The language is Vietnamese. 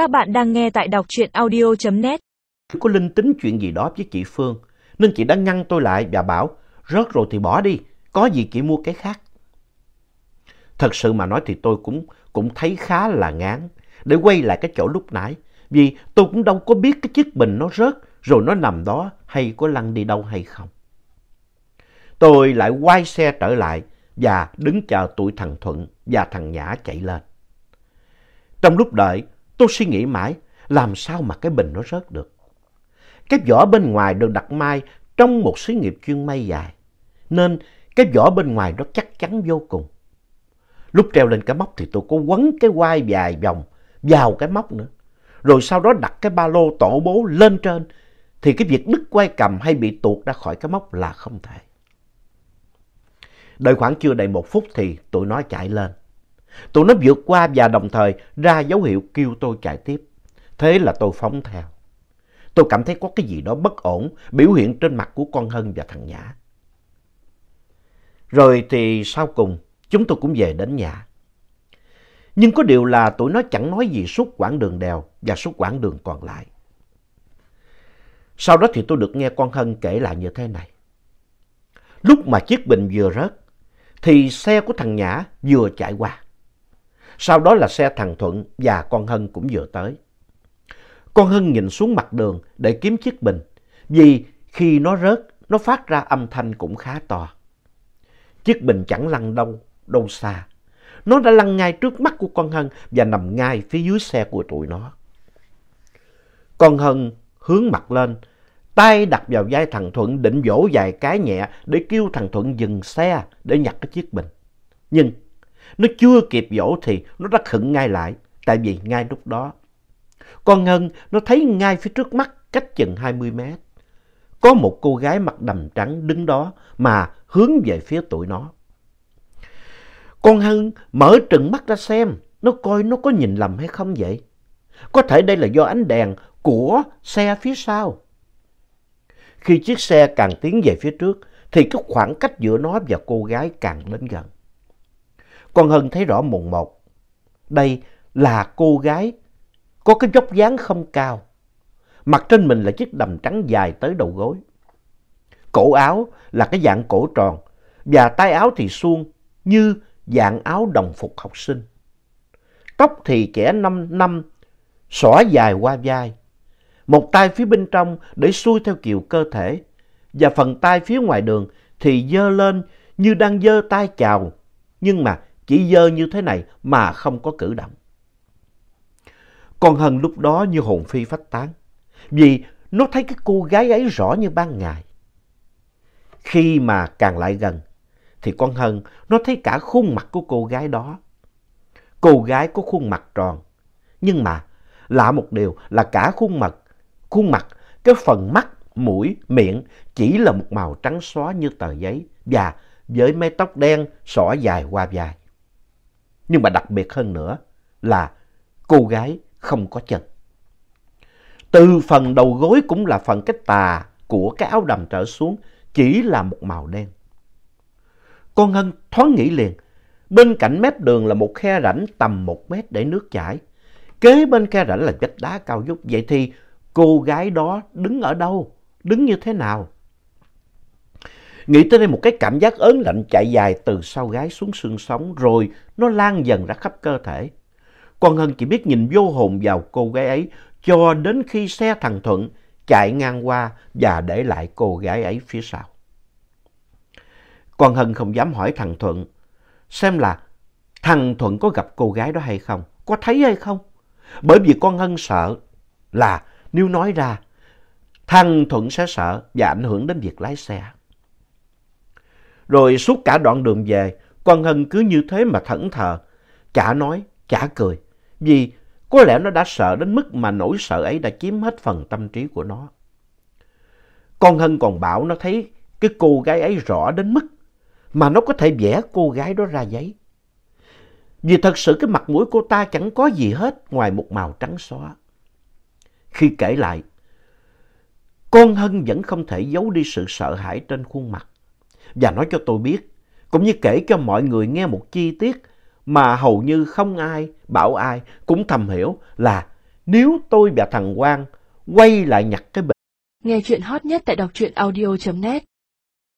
Các bạn đang nghe tại đọc truyện audio.net. Có linh tính chuyện gì đó với chị Phương, nên chị đã ngăn tôi lại và bảo, rớt rồi thì bỏ đi, có gì chị mua cái khác. Thật sự mà nói thì tôi cũng, cũng thấy khá là ngán để quay lại cái chỗ lúc nãy, vì tôi cũng đâu có biết cái chiếc bình nó rớt rồi nó nằm đó hay có lăn đi đâu hay không. Tôi lại quay xe trở lại và đứng chờ tụi thằng Thuận và thằng Nhã chạy lên. Trong lúc đợi, tôi suy nghĩ mãi làm sao mà cái bình nó rớt được. Cái vỏ bên ngoài được đặt may trong một xí nghiệp chuyên may dài, nên cái vỏ bên ngoài nó chắc chắn vô cùng. Lúc treo lên cái móc thì tôi có quấn cái quai dài vòng vào cái móc nữa. Rồi sau đó đặt cái ba lô tổ bố lên trên thì cái việc đứt quai cầm hay bị tuột ra khỏi cái móc là không thể. Đợi khoảng chưa đầy một phút thì tụi nó chạy lên. Tụi nó vượt qua và đồng thời ra dấu hiệu kêu tôi chạy tiếp. Thế là tôi phóng theo. Tôi cảm thấy có cái gì đó bất ổn biểu hiện trên mặt của con Hân và thằng Nhã. Rồi thì sau cùng chúng tôi cũng về đến nhà. Nhưng có điều là tụi nó chẳng nói gì suốt quãng đường đèo và suốt quãng đường còn lại. Sau đó thì tôi được nghe con Hân kể lại như thế này. Lúc mà chiếc bình vừa rớt, thì xe của thằng Nhã vừa chạy qua. Sau đó là xe thằng Thuận và con Hân cũng vừa tới. Con Hân nhìn xuống mặt đường để kiếm chiếc bình, vì khi nó rớt, nó phát ra âm thanh cũng khá to. Chiếc bình chẳng lăn đâu, đâu xa. Nó đã lăn ngay trước mắt của con Hân và nằm ngay phía dưới xe của tụi nó. Con Hân hướng mặt lên, tay đặt vào vai thằng Thuận định vỗ vài cái nhẹ để kêu thằng Thuận dừng xe để nhặt cái chiếc bình. Nhưng nó chưa kịp dỗ thì nó đã khựng ngay lại, tại vì ngay lúc đó. Con Ngân nó thấy ngay phía trước mắt cách chừng 20 mét. Có một cô gái mặc đầm trắng đứng đó mà hướng về phía tụi nó. Con Ngân mở trừng mắt ra xem, nó coi nó có nhìn lầm hay không vậy. Có thể đây là do ánh đèn của xe phía sau. Khi chiếc xe càng tiến về phía trước, thì cái khoảng cách giữa nó và cô gái càng đến gần. Con Hân thấy rõ mồn một. Đây là cô gái có cái dốc dáng không cao. Mặt trên mình là chiếc đầm trắng dài tới đầu gối. Cổ áo là cái dạng cổ tròn và tay áo thì suông như dạng áo đồng phục học sinh. Tóc thì kẻ năm năm, xõa dài qua vai. Một tay phía bên trong để xuôi theo kiểu cơ thể và phần tay phía ngoài đường thì dơ lên như đang dơ tay chào nhưng mà chỉ dơ như thế này mà không có cử động. Con Hân lúc đó như hồn phi phách tán, vì nó thấy cái cô gái ấy rõ như ban ngày. Khi mà càng lại gần, thì con Hân nó thấy cả khuôn mặt của cô gái đó. Cô gái có khuôn mặt tròn, nhưng mà lạ một điều là cả khuôn mặt, khuôn mặt, cái phần mắt, mũi, miệng chỉ là một màu trắng xóa như tờ giấy và với mái tóc đen xõa dài qua vai. Nhưng mà đặc biệt hơn nữa là cô gái không có chân. Từ phần đầu gối cũng là phần cái tà của cái áo đầm trở xuống chỉ là một màu đen. Con Hân thoáng nghĩ liền, bên cạnh mép đường là một khe rãnh tầm một mét để nước chảy. Kế bên khe rãnh là vách đá cao dốc. Vậy thì cô gái đó đứng ở đâu? Đứng như thế nào? Nghĩ tới đây một cái cảm giác ớn lạnh chạy dài từ sau gái xuống xương sống rồi nó lan dần ra khắp cơ thể. Con Hân chỉ biết nhìn vô hồn vào cô gái ấy cho đến khi xe thằng Thuận chạy ngang qua và để lại cô gái ấy phía sau. Con Hân không dám hỏi thằng Thuận xem là thằng Thuận có gặp cô gái đó hay không, có thấy hay không. Bởi vì con Hân sợ là nếu nói ra thằng Thuận sẽ sợ và ảnh hưởng đến việc lái xe. Rồi suốt cả đoạn đường về, con Hân cứ như thế mà thẫn thờ, chả nói, chả cười. Vì có lẽ nó đã sợ đến mức mà nỗi sợ ấy đã chiếm hết phần tâm trí của nó. Con Hân còn bảo nó thấy cái cô gái ấy rõ đến mức mà nó có thể vẽ cô gái đó ra giấy. Vì thật sự cái mặt mũi cô ta chẳng có gì hết ngoài một màu trắng xóa. Khi kể lại, con Hân vẫn không thể giấu đi sự sợ hãi trên khuôn mặt và nói cho tôi biết, cũng như kể cho mọi người nghe một chi tiết mà hầu như không ai bảo ai cũng thầm hiểu là nếu tôi và thằng Quang quay lại nhặt cái bệnh Nghe chuyện hot nhất tại đọc truyện audio.net